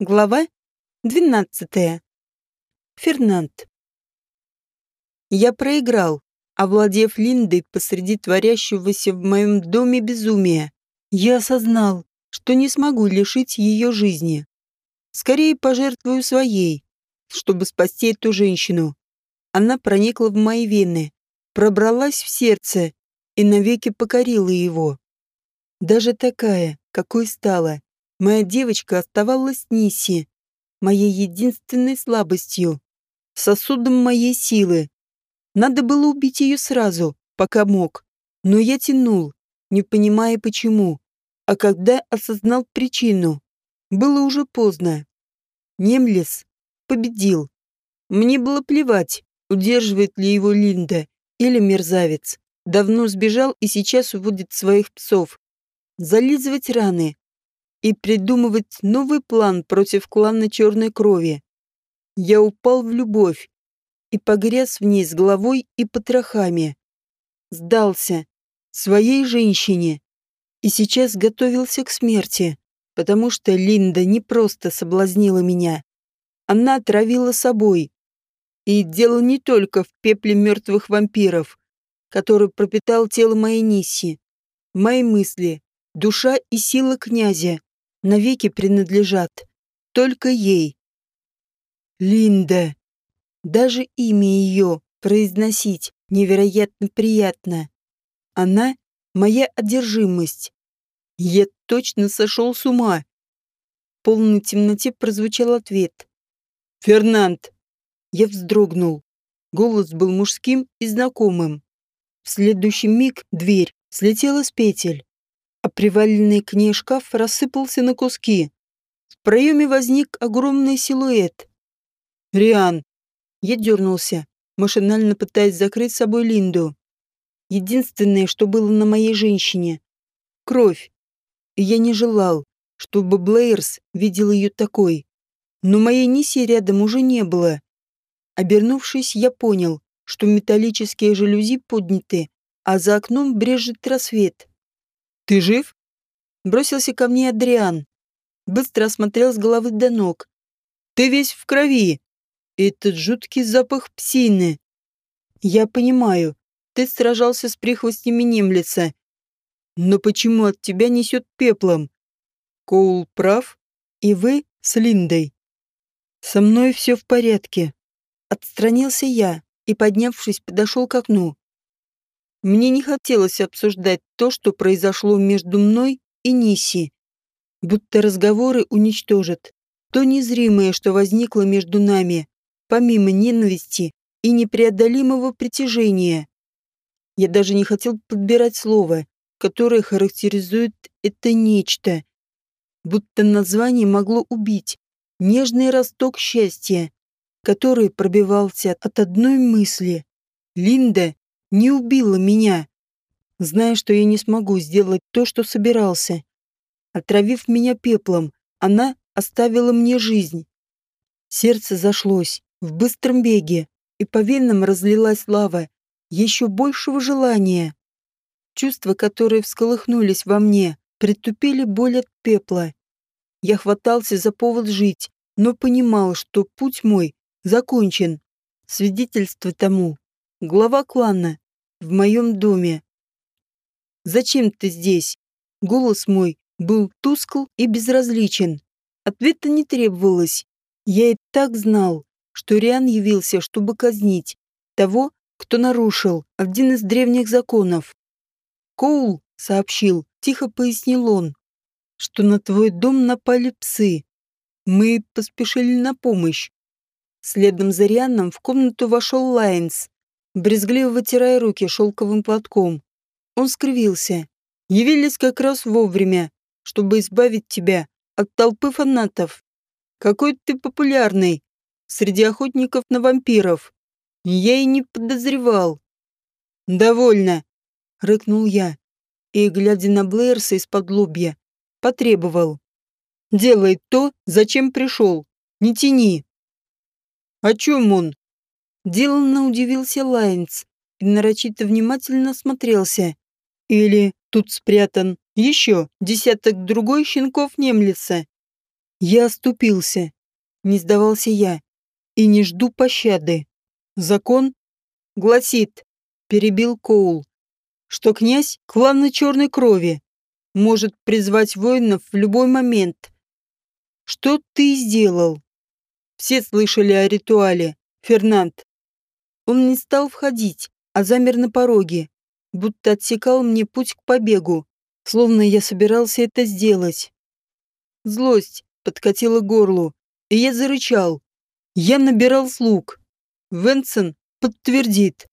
Глава 12. Фернанд. Я проиграл, овладев Линдой посреди творящегося в моем доме безумия. Я осознал, что не смогу лишить ее жизни. Скорее пожертвую своей, чтобы спасти эту женщину. Она проникла в мои вены, пробралась в сердце и навеки покорила его. Даже такая, какой стала, Моя девочка оставалась Ниси, моей единственной слабостью, сосудом моей силы. Надо было убить ее сразу, пока мог. Но я тянул, не понимая почему. А когда осознал причину, было уже поздно. Немлес победил. Мне было плевать, удерживает ли его Линда или мерзавец. Давно сбежал и сейчас уводит своих псов. Зализывать раны, и придумывать новый план против клана Черной Крови. Я упал в любовь и погряз в ней с головой и потрохами. Сдался своей женщине и сейчас готовился к смерти, потому что Линда не просто соблазнила меня. Она отравила собой. И дело не только в пепле мертвых вампиров, который пропитал тело моей Нисси. Мои мысли, душа и сила князя навеки принадлежат только ей. Линда. Даже имя ее произносить невероятно приятно. Она — моя одержимость. Я точно сошел с ума. В полной темноте прозвучал ответ. «Фернанд!» Я вздрогнул. Голос был мужским и знакомым. В следующий миг дверь слетела с петель а приваленный к ней шкаф рассыпался на куски. В проеме возник огромный силуэт. «Риан!» Я дернулся, машинально пытаясь закрыть собой Линду. Единственное, что было на моей женщине — кровь. И я не желал, чтобы Блейерс видел ее такой. Но моей Ниси рядом уже не было. Обернувшись, я понял, что металлические жалюзи подняты, а за окном брежет рассвет. «Ты жив?» Бросился ко мне Адриан. Быстро осмотрел с головы до ног. «Ты весь в крови. Этот жуткий запах псины. Я понимаю, ты сражался с прихвостнями Немлица. Но почему от тебя несет пеплом? Коул прав, и вы с Линдой. Со мной все в порядке. Отстранился я и, поднявшись, подошел к окну. Мне не хотелось обсуждать то, что произошло между мной и Ниси. Будто разговоры уничтожат то незримое, что возникло между нами, помимо ненависти и непреодолимого притяжения. Я даже не хотел подбирать слово, которое характеризует это нечто. Будто название могло убить нежный росток счастья, который пробивался от одной мысли. Линда не убила меня, зная, что я не смогу сделать то, что собирался. Отравив меня пеплом, она оставила мне жизнь. Сердце зашлось в быстром беге, и по венам разлилась лава еще большего желания. Чувства, которые всколыхнулись во мне, притупили боль от пепла. Я хватался за повод жить, но понимал, что путь мой закончен. Свидетельство тому глава клана, в моем доме. «Зачем ты здесь?» Голос мой был тускл и безразличен. Ответа не требовалось. Я и так знал, что Риан явился, чтобы казнить того, кто нарушил один из древних законов. «Коул», — сообщил, тихо пояснил он, что на твой дом напали псы. Мы поспешили на помощь. Следом за Рианом в комнату вошел Лайнс брезгливо вытирая руки шелковым платком. Он скривился. «Явились как раз вовремя, чтобы избавить тебя от толпы фанатов. Какой ты популярный среди охотников на вампиров. Я и не подозревал». «Довольно», — рыкнул я, и, глядя на Блэйрса из-под лобья, потребовал. «Делай то, зачем пришел. Не тяни». «О чем он?» Деланно удивился Лайнс и нарочито внимательно смотрелся. Или тут спрятан еще десяток другой щенков Немлиса. Я оступился. Не сдавался я. И не жду пощады. Закон гласит, перебил Коул, что князь клана черной крови может призвать воинов в любой момент. Что ты сделал? Все слышали о ритуале, Фернанд. Он не стал входить, а замер на пороге, будто отсекал мне путь к побегу, словно я собирался это сделать. Злость подкатила горлу, и я зарычал. Я набирал слуг. Венсон подтвердит.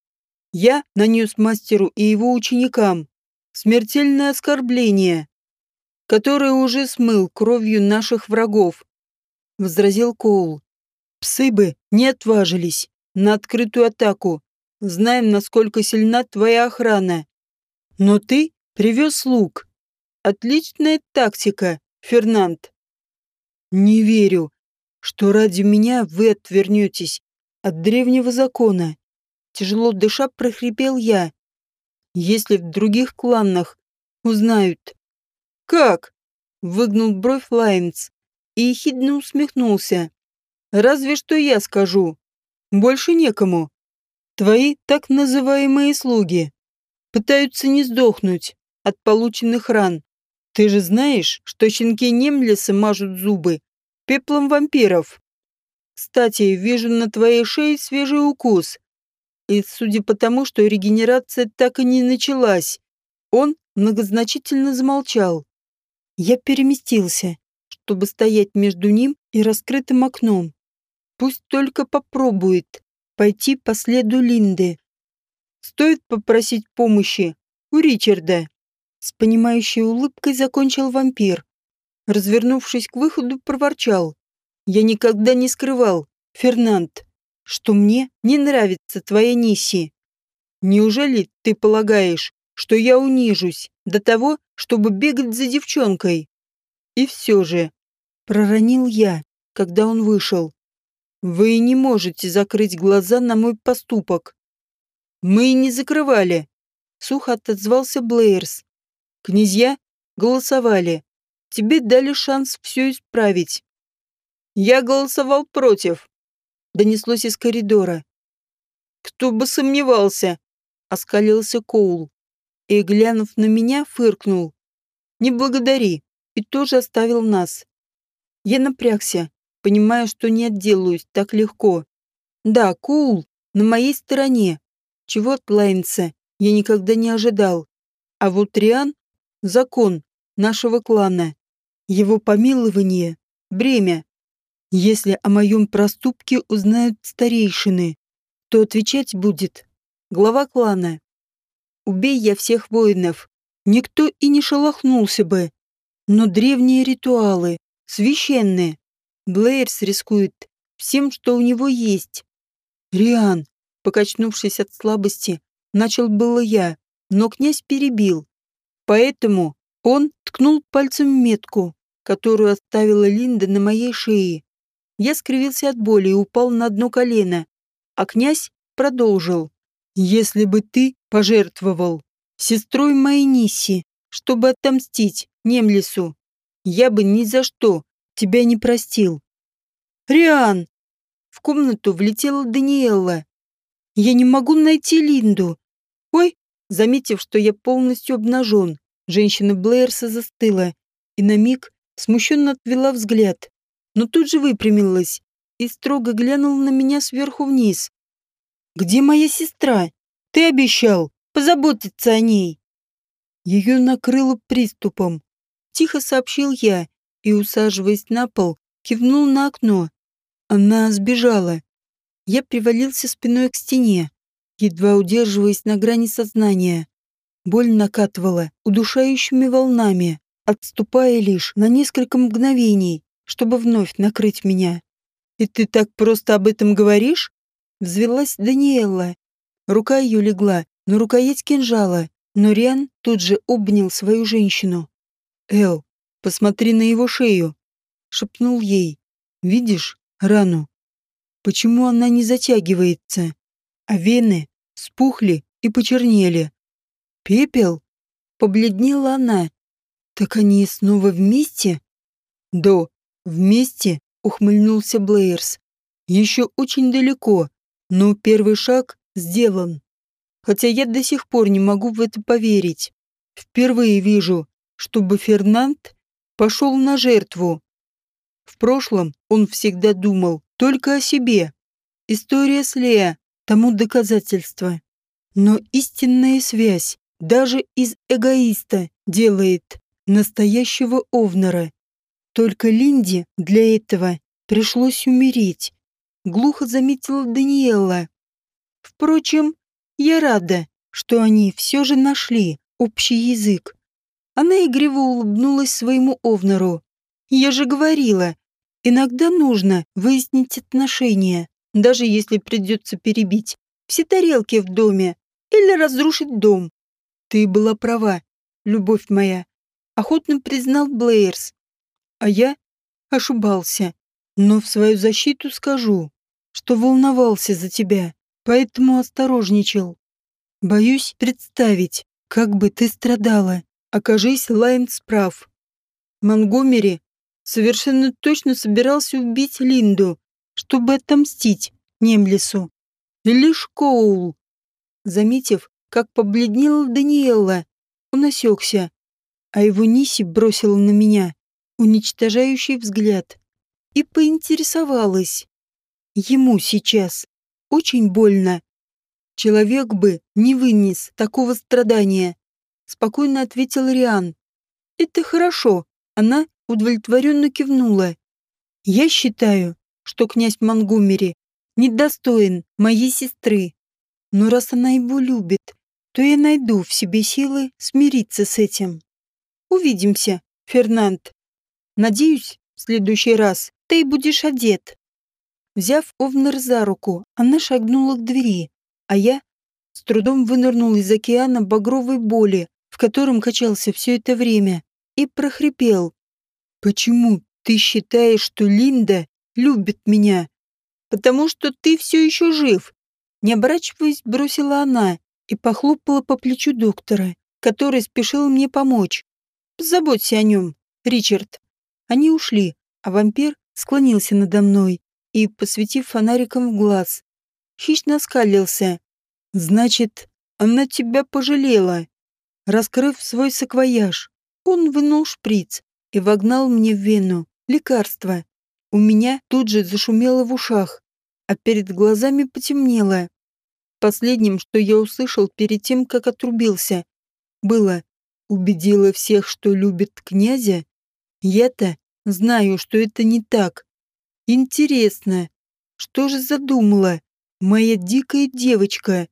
Я нанес мастеру и его ученикам смертельное оскорбление, которое уже смыл кровью наших врагов, возразил Коул. Псы бы не отважились на открытую атаку, знаем, насколько сильна твоя охрана. Но ты привез слуг. Отличная тактика, Фернанд. Не верю, что ради меня вы отвернетесь от древнего закона. Тяжело дыша прохрипел я. Если в других кланах узнают. Как? Выгнул бровь Лайнс и ехидно усмехнулся. Разве что я скажу. Больше некому. Твои так называемые слуги пытаются не сдохнуть от полученных ран. Ты же знаешь, что щенки Немлеса мажут зубы пеплом вампиров. Кстати, вижу на твоей шее свежий укус. И судя по тому, что регенерация так и не началась, он многозначительно замолчал. Я переместился, чтобы стоять между ним и раскрытым окном. Пусть только попробует пойти по следу Линды. Стоит попросить помощи у Ричарда. С понимающей улыбкой закончил вампир. Развернувшись к выходу, проворчал. Я никогда не скрывал, Фернанд, что мне не нравится твоя Ниси. Неужели ты полагаешь, что я унижусь до того, чтобы бегать за девчонкой? И все же, проронил я, когда он вышел. Вы не можете закрыть глаза на мой поступок. Мы не закрывали. Сухо отозвался Блейерс. Князья голосовали. Тебе дали шанс все исправить. Я голосовал против. Донеслось из коридора. Кто бы сомневался, оскалился Коул. И, глянув на меня, фыркнул. Не благодари. И тоже оставил нас. Я напрягся понимая, что не отделаюсь так легко. Да, Кул на моей стороне. Чего от Лайнса я никогда не ожидал. А вот Риан — закон нашего клана. Его помилование — бремя. Если о моем проступке узнают старейшины, то отвечать будет глава клана. Убей я всех воинов, никто и не шелохнулся бы. Но древние ритуалы, священные, Блейерс рискует всем, что у него есть. Риан, покачнувшись от слабости, начал было я, но князь перебил. Поэтому он ткнул пальцем метку, которую оставила Линда на моей шее. Я скривился от боли и упал на одно колено, а князь продолжил. «Если бы ты пожертвовал сестрой моей Нисси, чтобы отомстить Немлису, я бы ни за что тебя не простил. Риан! В комнату влетела Даниэлла. Я не могу найти Линду. Ой, заметив, что я полностью обнажен, женщина Блэйрса застыла и на миг смущенно отвела взгляд, но тут же выпрямилась и строго глянула на меня сверху вниз. «Где моя сестра? Ты обещал позаботиться о ней!» Ее накрыло приступом. Тихо сообщил я и, усаживаясь на пол, кивнул на окно. Она сбежала. Я привалился спиной к стене, едва удерживаясь на грани сознания. Боль накатывала удушающими волнами, отступая лишь на несколько мгновений, чтобы вновь накрыть меня. «И ты так просто об этом говоришь?» Взвелась Даниэлла. Рука ее легла на рукоять кинжала, но Риан тут же обнял свою женщину. «Эл, Посмотри на его шею, шепнул ей. Видишь рану? Почему она не затягивается? А вены спухли и почернели. Пепел? Побледнела она. Так они снова вместе? Да, Вместе ухмыльнулся Блейерс. Еще очень далеко, но первый шаг сделан. Хотя я до сих пор не могу в это поверить. Впервые вижу, чтобы Фернанд пошел на жертву. В прошлом он всегда думал только о себе. История с Леа тому доказательство. Но истинная связь даже из эгоиста делает настоящего Овнера. Только Линде для этого пришлось умереть. Глухо заметила Даниэла. Впрочем, я рада, что они все же нашли общий язык. Она игриво улыбнулась своему Овнеру. «Я же говорила, иногда нужно выяснить отношения, даже если придется перебить все тарелки в доме или разрушить дом. Ты была права, любовь моя», — охотно признал Блейерс. А я ошибался, но в свою защиту скажу, что волновался за тебя, поэтому осторожничал. Боюсь представить, как бы ты страдала, окажись Лайнс прав. Монгомери совершенно точно собирался убить Линду, чтобы отомстить Немлису. Лишь Коул. Заметив, как побледнела Даниэла, он осекся, а его Ниси бросила на меня уничтожающий взгляд и поинтересовалась. Ему сейчас очень больно. Человек бы не вынес такого страдания, спокойно ответил Риан. Это хорошо, она удовлетворенно кивнула. Я считаю, что князь Монгомери недостоин моей сестры. Но раз она его любит, то я найду в себе силы смириться с этим. Увидимся, Фернанд. Надеюсь, в следующий раз ты будешь одет. Взяв Овнер за руку, она шагнула к двери, а я с трудом вынырнул из океана багровой боли, в котором качался все это время, и прохрипел. «Почему ты считаешь, что Линда любит меня?» «Потому что ты все еще жив!» Не оборачиваясь, бросила она и похлопала по плечу доктора, который спешил мне помочь. «Позаботься о нем, Ричард». Они ушли, а вампир склонился надо мной и, посветив фонариком в глаз, хищно оскалился. «Значит, она тебя пожалела». Раскрыв свой саквояж, он вынул шприц и вогнал мне в вену лекарство. У меня тут же зашумело в ушах, а перед глазами потемнело. Последним, что я услышал перед тем, как отрубился, было «убедила всех, что любит князя». Я-то знаю, что это не так. Интересно, что же задумала моя дикая девочка?